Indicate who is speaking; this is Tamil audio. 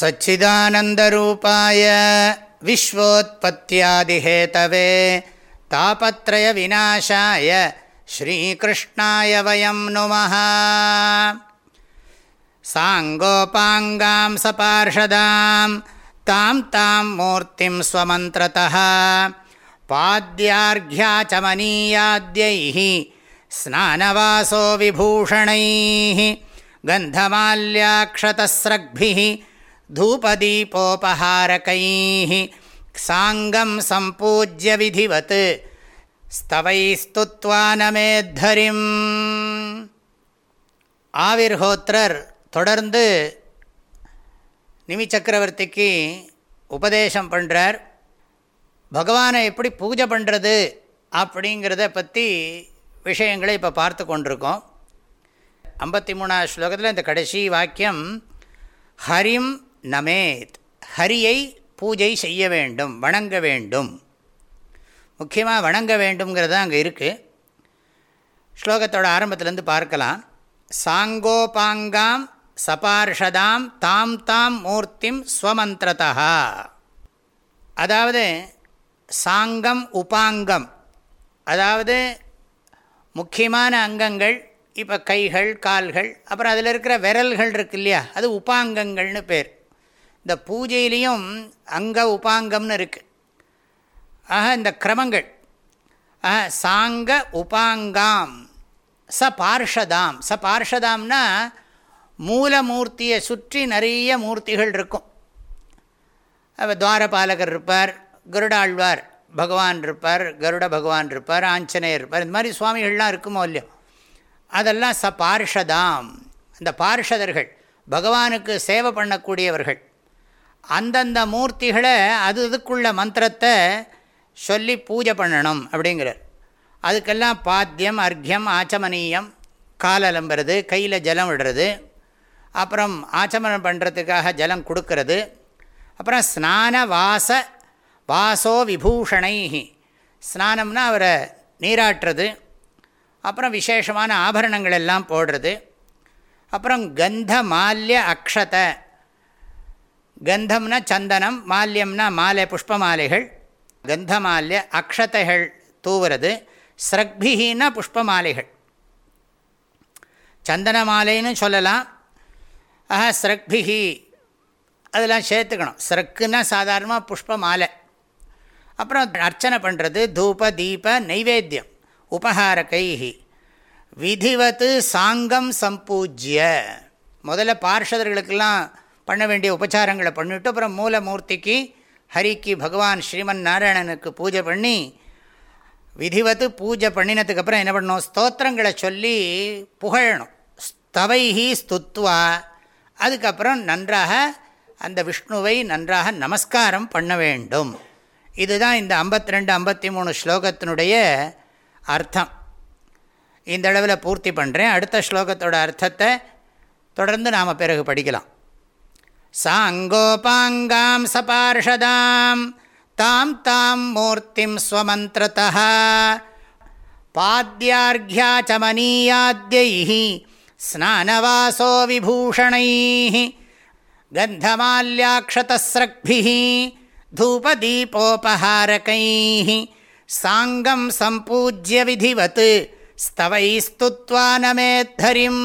Speaker 1: सच्चिदानन्दरूपाय विश्वोत्पत्त्यादिहेतवे तापत्रयविनाशाय श्रीकृष्णाय वयं नुमः। साङ्गोपाङ्गां सपार्षदां तां तां मूर्तिं स्वमन्त्रतः। पाद्यार्घ्याचमनीयाद्यैः स्नानवासो विभूषणैः गन्धमाल्याक्षतस्रग्भिः धूपदीपोपहारकैः साङ्गं सम्पूज्य विधिवत् स्तवैस्तुत्वा नमेद्धरिम् ஆவிர்ஹோத்ரர் தொடர்ந்து நிமி சக்கரவர்த்திக்கு உபதேசம் பண்ணுறார் பகவானை எப்படி பூஜை பண்ணுறது அப்படிங்கிறத பற்றி விஷயங்களை இப்போ பார்த்து கொண்டிருக்கோம் ஐம்பத்தி மூணாவது ஸ்லோகத்தில் இந்த கடைசி வாக்கியம் ஹரிம் நமேத் ஹரியை பூஜை செய்ய வேண்டும் வணங்க வேண்டும். முக்கியமாக வணங்க வேண்டும்ங்கிறது அங்கே இருக்குது ஸ்லோகத்தோட ஆரம்பத்திலேருந்து பார்க்கலாம். சாங்கோபாங்காம் சபார்ஷதாம் தாம் தாம் மூர்த்திம் ஸ்வமந்திரதா அதாவது சாங்கம் உபாங்கம். அதாவது முக்கியமான அங்கங்கள் இப்போ கைகள் கால்கள் அப்புறம் அதில் இருக்கிற விரல்கள் இருக்கு இல்லையா? அது உபாங்கங்கள்னு பேர். இந்த பூஜையிலையும் அங்க உபாங்கம்னு இருக்குது ஆக இந்த கிரமங்கள். சாங்க உபாங்காம் ச பார்ஷதாம் ச பார்ஷதாம்னா மூலமூர்த்தியை சுற்றி நிறைய மூர்த்திகள் இருக்கும். துவாரபாலகர் இருப்பார் கருடாழ்வார் பகவான் இருப்பார் கருட பகவான் இருப்பார் ஆஞ்சநேயர் இருப்பார். இந்த மாதிரி சுவாமிகள்லாம் இருக்குமோ இல்லையோ? அதெல்லாம் ச பார்ஷதாம் அந்த பார்ஷதர்கள் பகவானுக்கு சேவை பண்ணக்கூடியவர்கள். அந்தந்த மூர்த்திகளை அது இதுக்குள்ள மந்திரத்தை சொல்லி பூஜை பண்ணணும் அப்படிங்கிறார். அதுக்கெல்லாம் பாத்தியம் அர்க்கியம் ஆச்சமனீயம் கால் அலம்புறது கையில் ஜலம் விடுறது அப்புறம் ஆச்சமனம் பண்ணுறதுக்காக ஜலம் கொடுக்கறது அப்புறம் ஸ்நான வாச வாசோ விபூஷணை ஸ்நானம்னா அவரை நீராட்டுறது அப்புறம் விசேஷமான ஆபரணங்கள் எல்லாம் போடுறது அப்புறம் கந்த மால்ய அக்ஷத. கந்தம்னா சந்தனம் மால்யம்னா மாலை புஷ்ப மாலைகள் கந்த மால்ய அக்ஷதைகள் தூவுறது. ஸ்ரக்பிகின்னா புஷ்ப மாலைகள் சந்தன மாலைன்னு சொல்லலாம். ஆஹா ஸ்ரக்பிகி அதெல்லாம் சேர்த்துக்கணும். ஸ்ரக்குன்னா சாதாரணமாக புஷ்ப மாலை அப்புறம் அர்ச்சனை பண்ணுறது தூப தீப நைவேத்தியம். உபகார கைஹி விதிவத்து சாங்கம் சம்பூஜ்ய. முதல்ல பார்ஷதர்களுக்கெல்லாம் பண்ண வேண்டிய உபச்சாரங்களை பண்ணிவிட்டு அப்புறம் மூலமூர்த்திக்கு ஹரிக்கு பகவான் ஸ்ரீமன் நாராயணனுக்கு பூஜை பண்ணி விதிவத்து பூஜை பண்ணினதுக்கப்புறம் என்ன பண்ணணும்? ஸ்தோத்திரங்களை சொல்லி புகழணும். ஸ்தவைஹி ஸ்துத்வா. அதுக்கப்புறம் நன்றாக அந்த விஷ்ணுவை நன்றாக நமஸ்காரம் பண்ண வேண்டும். இதுதான் இந்த ஐம்பத்தி ரெண்டு ஐம்பத்தி மூணு ஸ்லோகத்தினுடைய அர்த்தம். இந்த அளவில் பூர்த்தி பண்ணுறேன் அடுத்த ஸ்லோகத்தோட அர்த்தத்தை தொடர்ந்து நாம் பிறகு படிக்கலாம். சாங்கோபாங்காம் சபார்ஷதாம் தாம் தாம் மூர்த்திம் ஸ்வமந்திரதா பாத்தியார்கியாச்சமனீயாத்யை ஸ்நானவாசோ விபூஷணை கந்தமால்யாட்சதஸ்ரக்பி தூபதீபோபஹாரகை சாங்கம் சம்பூஜ்ய விதிவத் ஸ்தவை ஸ்துத்வா நமேத்தரிம்